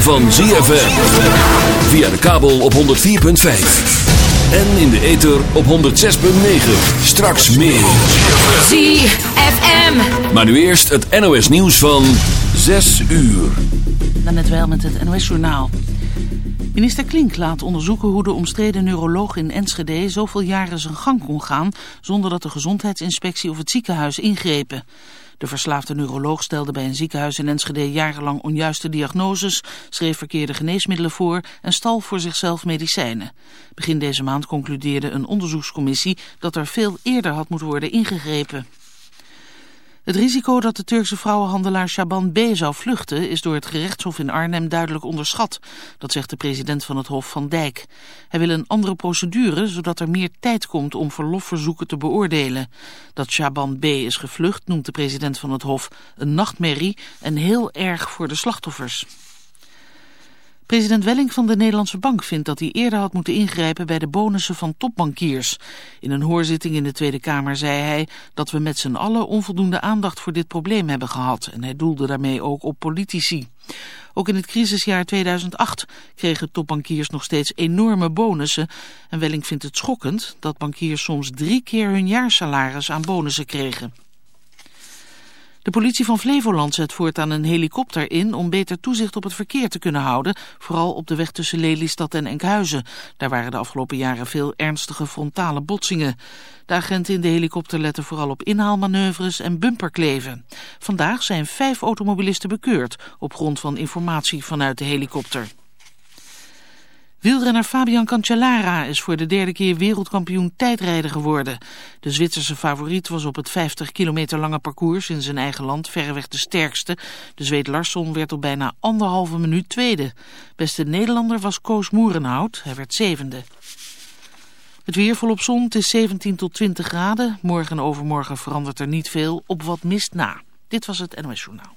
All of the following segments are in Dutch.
van ZFM. Via de kabel op 104.5. En in de ether op 106.9. Straks meer. ZFM. Maar nu eerst het NOS nieuws van 6 uur. Dan net wel met het NOS journaal. Minister Klink laat onderzoeken hoe de omstreden neuroloog in Enschede zoveel jaren zijn gang kon gaan... zonder dat de gezondheidsinspectie of het ziekenhuis ingrepen. De verslaafde neuroloog stelde bij een ziekenhuis in Enschede jarenlang onjuiste diagnoses, schreef verkeerde geneesmiddelen voor en stal voor zichzelf medicijnen. Begin deze maand concludeerde een onderzoekscommissie dat er veel eerder had moeten worden ingegrepen. Het risico dat de Turkse vrouwenhandelaar Shaban B. zou vluchten is door het gerechtshof in Arnhem duidelijk onderschat. Dat zegt de president van het Hof van Dijk. Hij wil een andere procedure, zodat er meer tijd komt om verlofverzoeken te beoordelen. Dat Shaban B. is gevlucht noemt de president van het Hof een nachtmerrie en heel erg voor de slachtoffers. President Welling van de Nederlandse Bank vindt dat hij eerder had moeten ingrijpen bij de bonussen van topbankiers. In een hoorzitting in de Tweede Kamer zei hij dat we met z'n allen onvoldoende aandacht voor dit probleem hebben gehad. En hij doelde daarmee ook op politici. Ook in het crisisjaar 2008 kregen topbankiers nog steeds enorme bonussen. En Welling vindt het schokkend dat bankiers soms drie keer hun jaarsalaris aan bonussen kregen. De politie van Flevoland zet voortaan een helikopter in om beter toezicht op het verkeer te kunnen houden, vooral op de weg tussen Lelystad en Enkhuizen. Daar waren de afgelopen jaren veel ernstige frontale botsingen. De agenten in de helikopter letten vooral op inhaalmanoeuvres en bumperkleven. Vandaag zijn vijf automobilisten bekeurd op grond van informatie vanuit de helikopter. Wielrenner Fabian Cancellara is voor de derde keer wereldkampioen tijdrijden geworden. De Zwitserse favoriet was op het 50 kilometer lange parcours in zijn eigen land verreweg de sterkste. De Zweed Larsson werd op bijna anderhalve minuut tweede. Beste Nederlander was Koos Moerenhout, hij werd zevende. Het weer volop zon, het is 17 tot 20 graden. Morgen en overmorgen verandert er niet veel, op wat mist na. Dit was het NOS Journaal.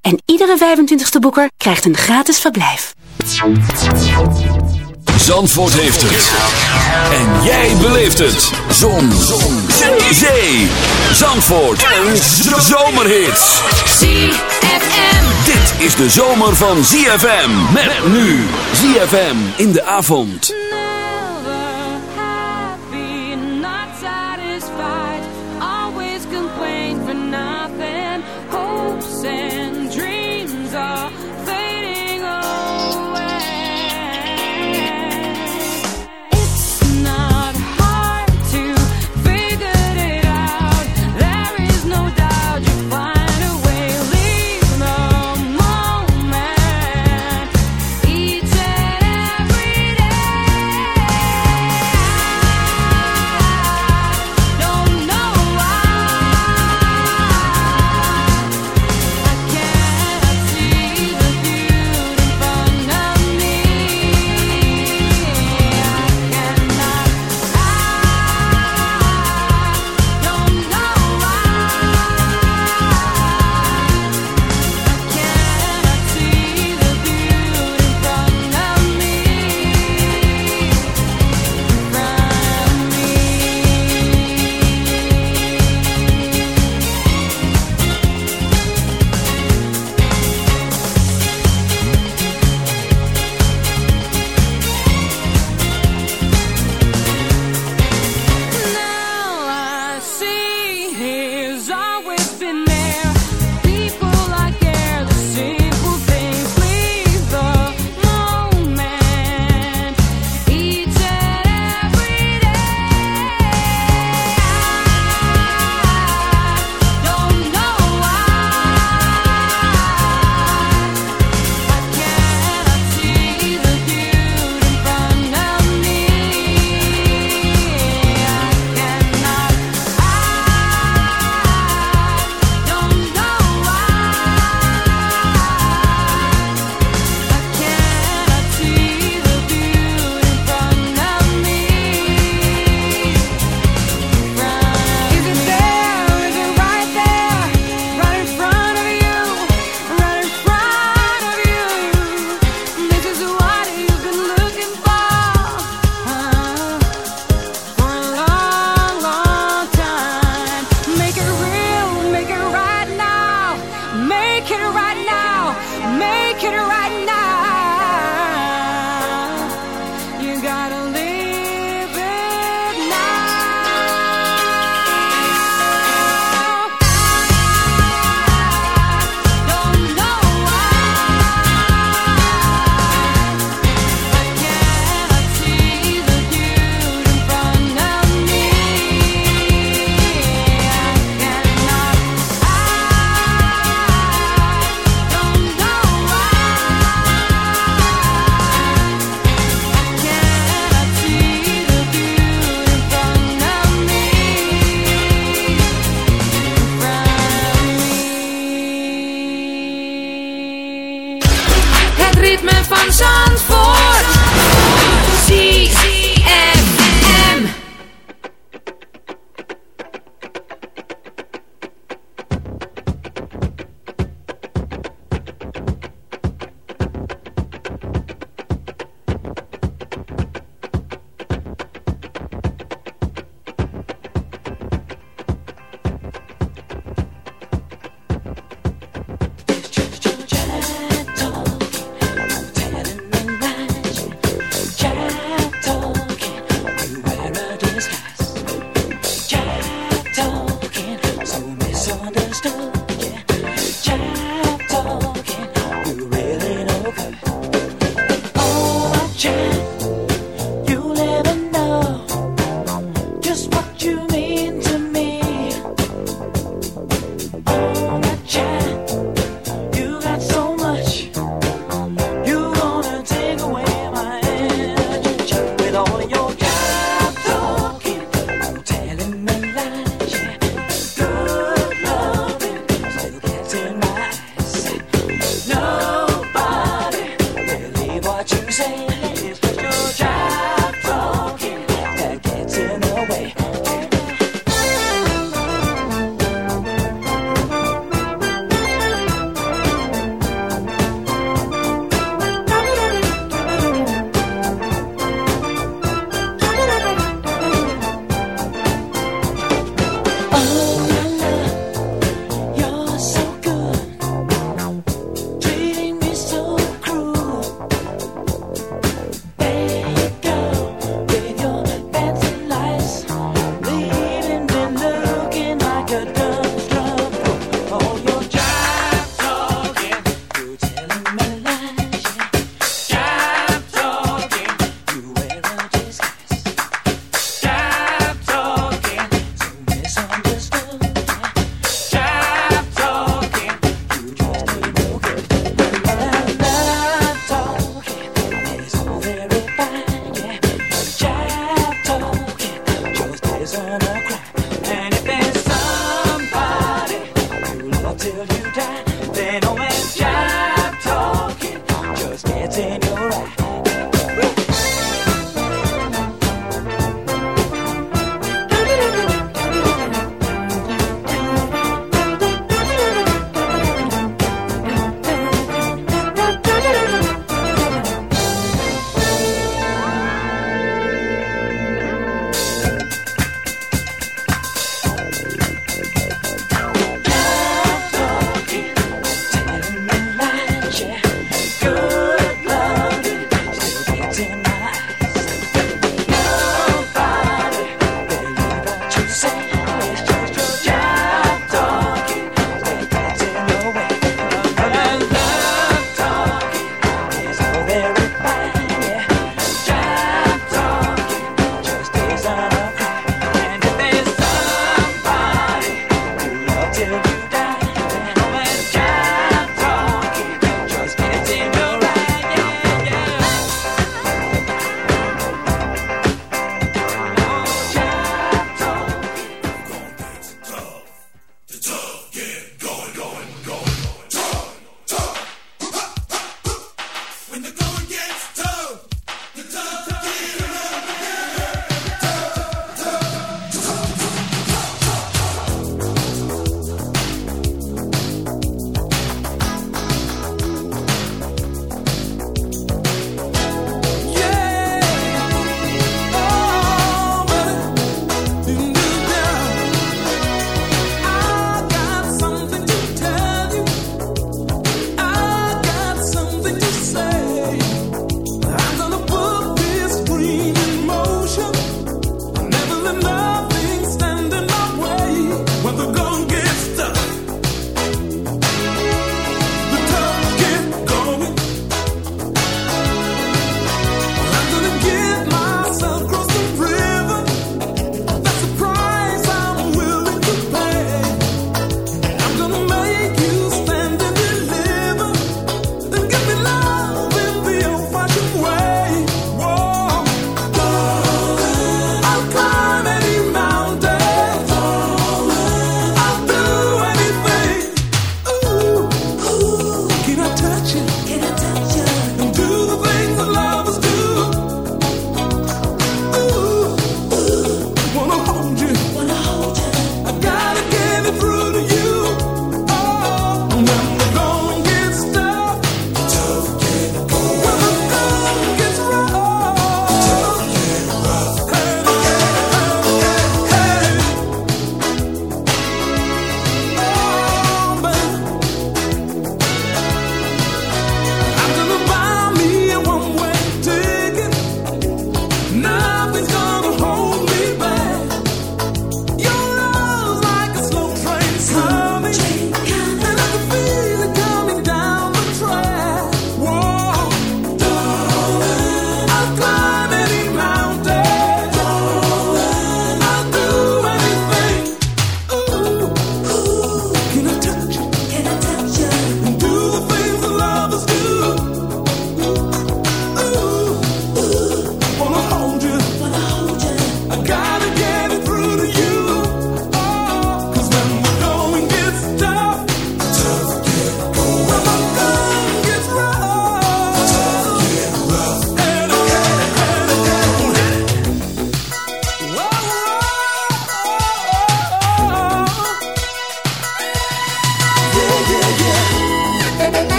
En iedere 25ste boeker krijgt een gratis verblijf. Zandvoort heeft het. En jij beleeft het. Zon. Zon. Zee. Zee. Zandvoort. Een zomerhit. ZFM. Dit is de zomer van ZFM. Met nu. ZFM in de avond.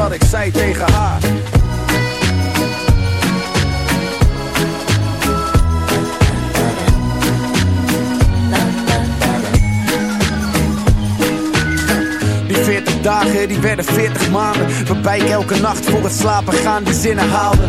wat ik zei tegen haar. Die 40 dagen, die werden 40 maanden Waarbij ik elke nacht voor het slapen gaan die zinnen haalde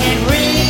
can read.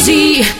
See.